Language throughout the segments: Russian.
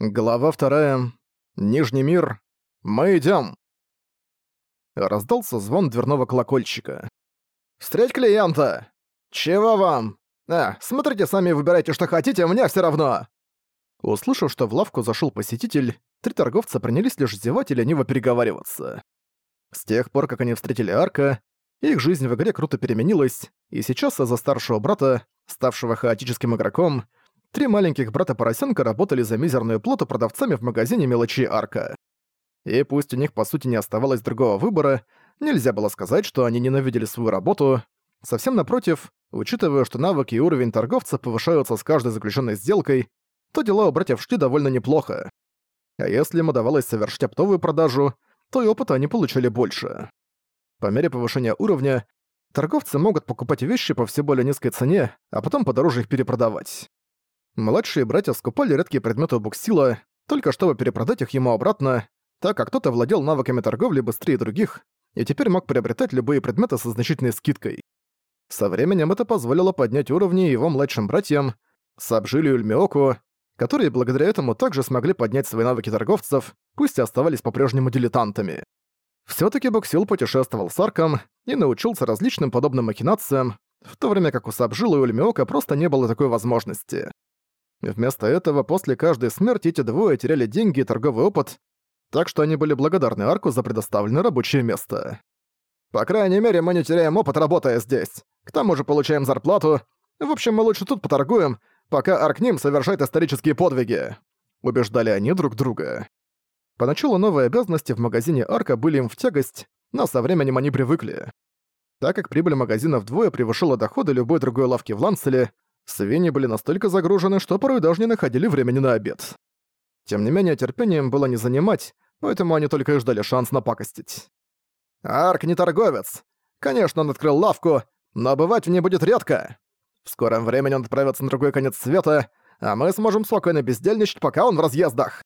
Глава вторая. Нижний мир. Мы идем. Раздался звон дверного колокольчика. «Встреть клиента! Чего вам? А, смотрите сами и выбирайте, что хотите, мне все равно!» Услышав, что в лавку зашел посетитель, три торговца принялись лишь зевать и лениво переговариваться. С тех пор, как они встретили Арка, их жизнь в игре круто переменилась, и сейчас из-за старшего брата, ставшего хаотическим игроком, Три маленьких брата-поросенка работали за мизерную плату продавцами в магазине мелочи Арка. И пусть у них по сути не оставалось другого выбора, нельзя было сказать, что они ненавидели свою работу. Совсем напротив, учитывая, что навыки и уровень торговца повышаются с каждой заключенной сделкой, то дела у братьев шли довольно неплохо. А если им удавалось совершить оптовую продажу, то и опыта они получали больше. По мере повышения уровня, торговцы могут покупать вещи по все более низкой цене, а потом подороже их перепродавать. Младшие братья скупали редкие предметы у Буксила, только чтобы перепродать их ему обратно, так как кто-то владел навыками торговли быстрее других и теперь мог приобретать любые предметы со значительной скидкой. Со временем это позволило поднять уровни его младшим братьям, Сабжилю и Ульмиоку, которые благодаря этому также смогли поднять свои навыки торговцев, пусть и оставались по-прежнему дилетантами. Всё-таки Буксил путешествовал с Арком и научился различным подобным махинациям, в то время как у Сабжила и Ульмиока просто не было такой возможности. Вместо этого, после каждой смерти эти двое теряли деньги и торговый опыт, так что они были благодарны Арку за предоставленное рабочее место. «По крайней мере, мы не теряем опыт, работая здесь. К тому же получаем зарплату. В общем, мы лучше тут поторгуем, пока Аркним совершает исторические подвиги», — убеждали они друг друга. Поначалу новые обязанности в магазине Арка были им в тягость, но со временем они привыкли. Так как прибыль магазина вдвое превышала доходы любой другой лавки в Ланцеле, Свиньи были настолько загружены, что порой даже не находили времени на обед. Тем не менее, терпением было не занимать, поэтому они только и ждали шанс напакостить. «Арк не торговец. Конечно, он открыл лавку, но бывать в ней будет редко. В скором времени он отправится на другой конец света, а мы сможем спокойно бездельничать, пока он в разъездах.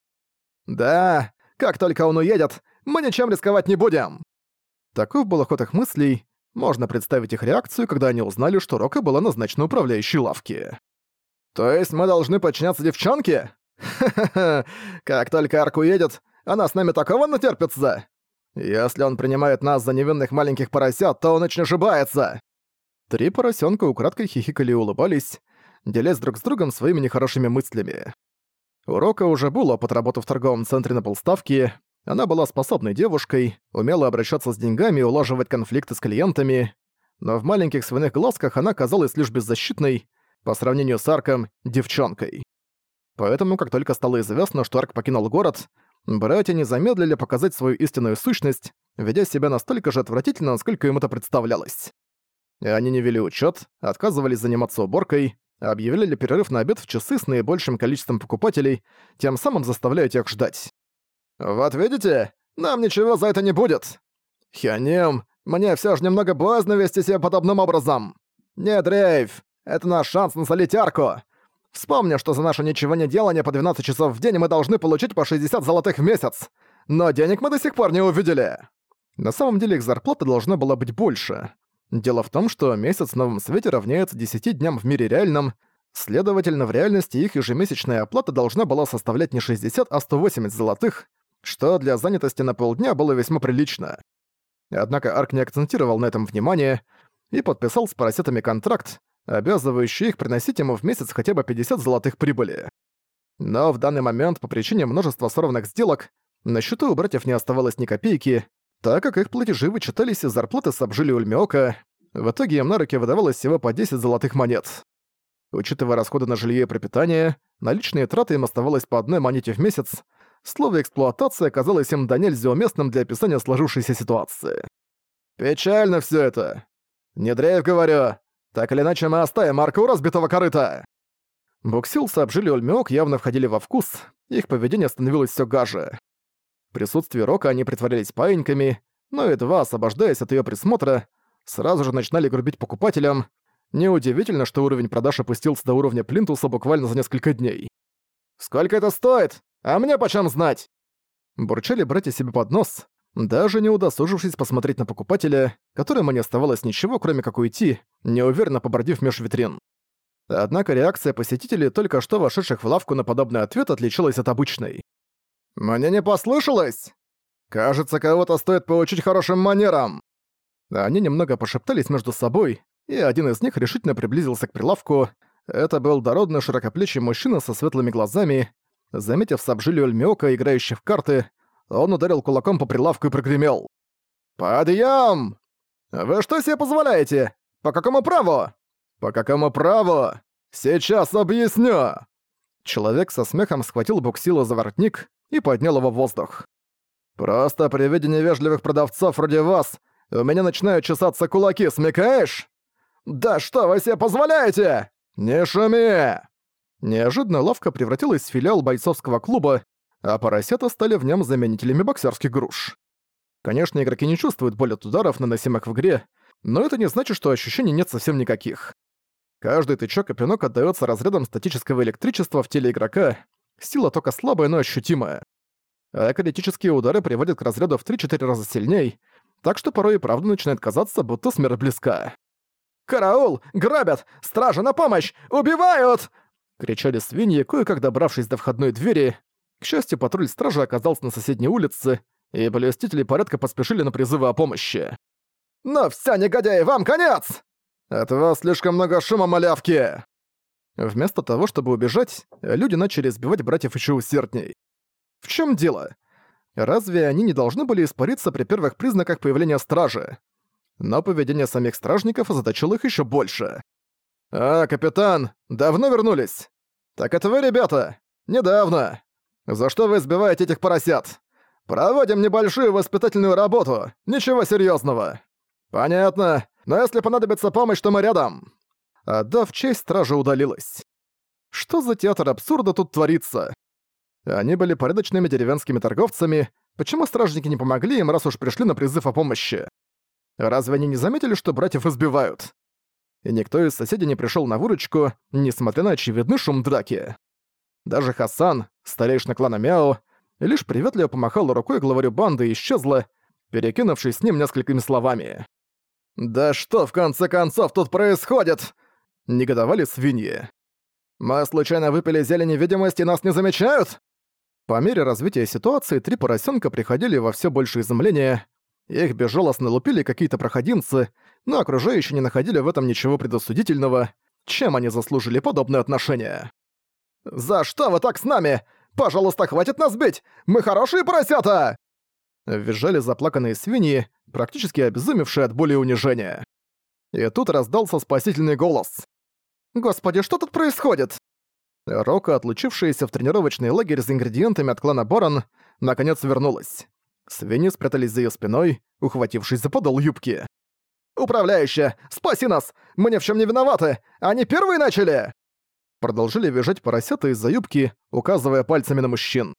Да, как только он уедет, мы ничем рисковать не будем». Таков был ход их мыслей, можно представить их реакцию, когда они узнали, что Рока была назначена управляющей лавки. «То есть мы должны подчиняться девчонке? Ха-ха-ха! Как только Арк уедет, она с нами такого натерпится! Если он принимает нас за невинных маленьких поросят, то он очень ошибается!» Три поросенка украдкой хихикали и улыбались, делясь друг с другом своими нехорошими мыслями. У Рока уже был опыт работы в торговом центре на полставки, она была способной девушкой, умела обращаться с деньгами и улаживать конфликты с клиентами, но в маленьких свиных глазках она казалась лишь беззащитной, по сравнению с Арком, девчонкой. Поэтому, как только стало известно, что Арк покинул город, братья не замедлили показать свою истинную сущность, ведя себя настолько же отвратительно, насколько им это представлялось. И они не вели учет, отказывались заниматься уборкой, объявляли перерыв на обед в часы с наибольшим количеством покупателей, тем самым заставляя тех ждать. «Вот видите, нам ничего за это не будет. Хяним, мне все же немного боязно вести себя подобным образом. Нет, Рейв, это наш шанс насолить арку. Вспомни, что за наше ничего не делание по 12 часов в день мы должны получить по 60 золотых в месяц. Но денег мы до сих пор не увидели. На самом деле их зарплата должна была быть больше. Дело в том, что месяц в новом свете равняется 10 дням в мире реальном, следовательно, в реальности их ежемесячная оплата должна была составлять не 60, а 180 золотых, что для занятости на полдня было весьма прилично. Однако Арк не акцентировал на этом внимание и подписал с поросятами контракт, обязывающий их приносить ему в месяц хотя бы 50 золотых прибыли. Но в данный момент, по причине множества сорванных сделок, на счету у братьев не оставалось ни копейки, так как их платежи вычитались из зарплаты Сабжили Ульмиока, в итоге им на руки выдавалось всего по 10 золотых монет. Учитывая расходы на жилье и пропитание, наличные траты им оставалось по одной монете в месяц, слово «эксплуатация» казалось им до нельзя уместным для описания сложившейся ситуации. «Печально все это. Не дрейф, говорю. Так или иначе мы оставим арку разбитого корыта». Буксил, Сабжили и Ульмёк явно входили во вкус, их поведение становилось все гаже. В присутствии Рока они притворялись паиньками, но едва освобождаясь от ее присмотра, сразу же начинали грубить покупателям. Неудивительно, что уровень продаж опустился до уровня Плинтуса буквально за несколько дней. «Сколько это стоит?» А мне почем знать?» Бурчали братья себе под нос, даже не удосужившись посмотреть на покупателя, которому не оставалось ничего, кроме как уйти, неуверенно побродив меж витрин. Однако реакция посетителей, только что вошедших в лавку на подобный ответ, отличалась от обычной. «Мне не послышалось! Кажется, кого-то стоит поучить хорошим манерам!» Они немного пошептались между собой, и один из них решительно приблизился к прилавку. Это был дородный широкоплечий мужчина со светлыми глазами. Заметив Сабжилю Альмиока, играющий в карты, он ударил кулаком по прилавку и прогремел. «Подъем! Вы что себе позволяете? По какому праву?» «По какому праву? Сейчас объясню!» Человек со смехом схватил Буксила за воротник и поднял его в воздух. «Просто при виде невежливых продавцов вроде вас у меня начинают чесаться кулаки, смекаешь? Да что вы себе позволяете? Не шуми!» Неожиданно лавка превратилась в филиал бойцовского клуба, а поросята стали в нем заменителями боксерских груш. Конечно, игроки не чувствуют боль от ударов, наносимых в игре, но это не значит, что ощущений нет совсем никаких. Каждый тычок и пинок отдаётся разрядом статического электричества в теле игрока, сила тока слабая, но ощутимая. А критические удары приводят к разряду в 3-4 раза сильней, так что порой и правда начинает казаться, будто смерть близка. «Караул! Грабят! Стража на помощь! Убивают!» Кричали свиньи, кое-как добравшись до входной двери. К счастью, патруль стражи оказался на соседней улице, и блюстители порядка поспешили на призывы о помощи. «Но вся негодяи, вам конец!» «От вас слишком много шума, малявки!» Вместо того, чтобы убежать, люди начали избивать братьев еще усердней. В чем дело? Разве они не должны были испариться при первых признаках появления стражи? Но поведение самих стражников озадачило их еще больше. «А, капитан, давно вернулись?» «Так это вы, ребята? Недавно. За что вы избиваете этих поросят? Проводим небольшую воспитательную работу, ничего серьезного. Понятно, но если понадобится помощь, то мы рядом. Отдав честь, стража удалилась. Что за театр абсурда тут творится? Они были порядочными деревенскими торговцами, почему стражники не помогли им, раз уж пришли на призыв о помощи? Разве они не заметили, что братьев избивают? И никто из соседей не пришел на выручку, несмотря на очевидный шум драки. Даже Хасан, старейшина клана Мяо, лишь приветливо помахал рукой главарю банды и исчезла, перекинувшись с ним несколькими словами. «Да что в конце концов тут происходит?» — негодовали свиньи. «Мы случайно выпили зелень невидимости нас не замечают?» По мере развития ситуации три поросенка приходили во все больше изумления. Их безжалостно лупили какие-то проходимцы, но окружающие не находили в этом ничего предосудительного, чем они заслужили подобное отношение. «За что вы так с нами? Пожалуйста, хватит нас бить! Мы хорошие поросята!» Визжали заплаканные свиньи, практически обезумевшие от боли и унижения. И тут раздался спасительный голос. «Господи, что тут происходит?» Рока, отлучившаяся в тренировочный лагерь за ингредиентами от клана Борон, наконец вернулась. Свиньи спрятались за её спиной, ухватившись за подол юбки. «Управляющая, спаси нас! Мы ни в чём не виноваты! Они первые начали!» Продолжили визжать поросята из-за юбки, указывая пальцами на мужчин.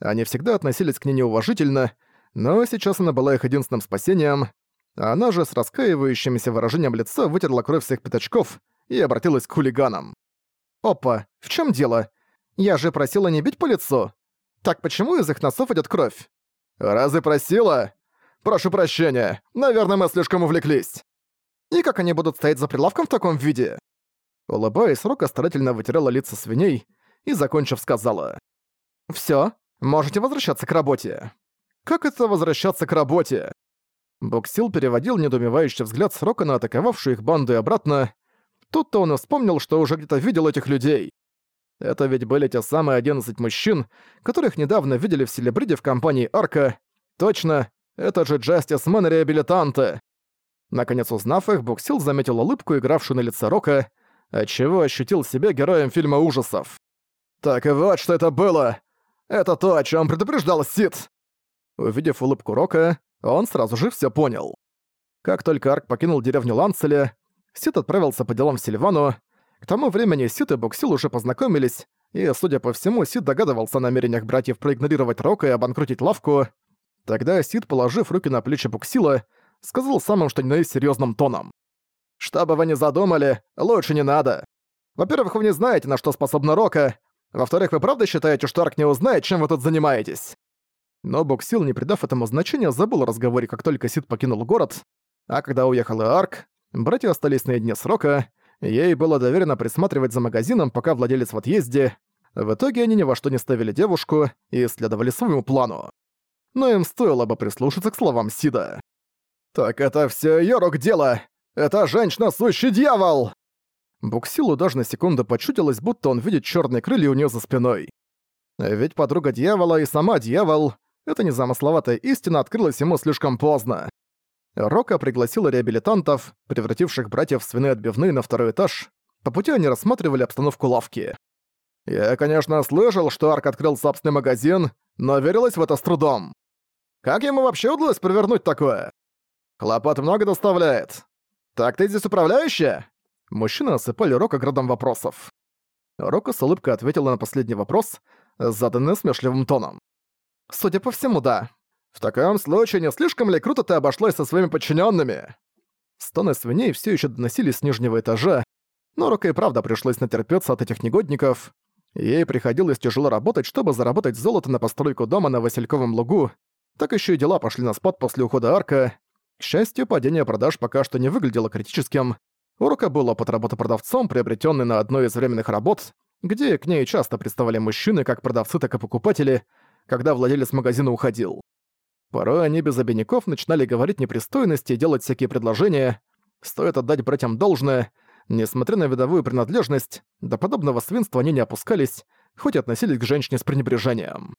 Они всегда относились к ней неуважительно, но сейчас она была их единственным спасением. Она же с раскаивающимся выражением лица вытерла кровь всех пятачков и обратилась к хулиганам. «Опа, в чем дело? Я же просила не бить по лицу. Так почему из их носов идет кровь?» «Разве просила? Прошу прощения, наверное, мы слишком увлеклись». «И как они будут стоять за прилавком в таком виде?» Улыбаясь, Рока старательно вытирала лица свиней и, закончив, сказала. «Всё, можете возвращаться к работе». «Как это возвращаться к работе?» Боксил переводил недоумевающий взгляд с Рока на атаковавшую их банду и обратно. Тут-то он вспомнил, что уже где-то видел этих людей. Это ведь были те самые 11 мужчин, которых недавно видели в Селебриде в компании Арка. Точно, это же Джастис Мэн реабилитанты. Наконец узнав их, Буксил заметил улыбку, игравшую на лице Рока, отчего ощутил себя героем фильма ужасов. «Так и вот, что это было! Это то, о чем предупреждал Сид!» Увидев улыбку Рока, он сразу же все понял. Как только Арк покинул деревню Ланцеля, Сид отправился по делам в Сильвану. К тому времени Сид и Буксил уже познакомились, и, судя по всему, Сид догадывался о намерениях братьев проигнорировать Рока и обанкротить лавку. Тогда Сид, положив руки на плечи Буксила, сказал самым что ни на есть серьёзным тоном. «Что бы вы ни задумали, лучше не надо. Во-первых, вы не знаете, на что способна Рока. Во-вторых, вы правда считаете, что Арк не узнает, чем вы тут занимаетесь?» Но Буксил, не придав этому значения, забыл о разговоре, как только Сид покинул город. А когда уехал и Арк, братья остались наедине с Рока, Ей было доверено присматривать за магазином, пока владелец в отъезде. В итоге они ни во что не ставили девушку и следовали своему плану. Но им стоило бы прислушаться к словам Сида. «Так это все её рук дело! Это женщина сущий дьявол!» Буксилу даже на секунду почудилось, будто он видит черные крылья у нее за спиной. Ведь подруга дьявола и сама дьявол, эта незамысловатая истина открылась ему слишком поздно. Рока пригласила реабилитантов, превративших братьев в свиные отбивные на второй этаж. По пути они рассматривали обстановку лавки. «Я, конечно, слышал, что Арк открыл собственный магазин, но верилась в это с трудом. Как ему вообще удалось провернуть такое? Хлопот много доставляет. Так ты здесь управляющая?» Мужчины осыпали Рока градом вопросов. Рока с улыбкой ответила на последний вопрос, заданный смешливым тоном. «Судя по всему, да. В таком случае не слишком ли круто ты обошлась со своими подчиненными? Стоны свиней все еще доносились с нижнего этажа, но Рока и правда пришлось натерпеться от этих негодников. Ей приходилось тяжело работать, чтобы заработать золото на постройку дома на Васильковом лугу. Так еще и дела пошли на спад после ухода Арка. К счастью, падение продаж пока что не выглядело критическим. У Рока был опыт работы продавцом, приобретенный на одной из временных работ, где к ней часто приставали мужчины, как продавцы, так и покупатели, когда владелец магазина уходил. Порой они без обиняков начинали говорить непристойности и делать всякие предложения. Стоит отдать братьям должное. Несмотря на видовую принадлежность, до подобного свинства они не опускались, хоть относились к женщине с пренебрежением.